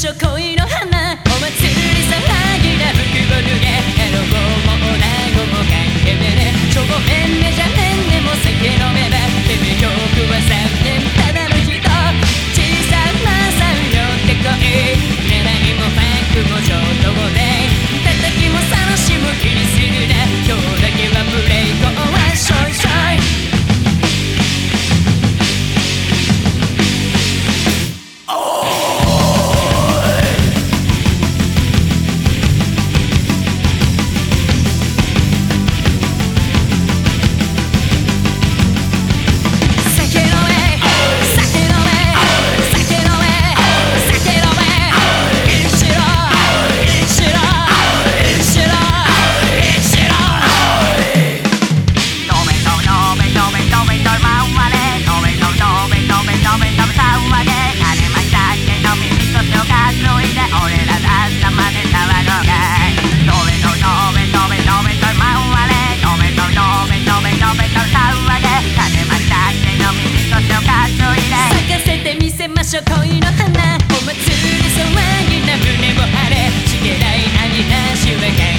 就可以。花。お祭り騒ぎな胸を張れ。しげない兄足は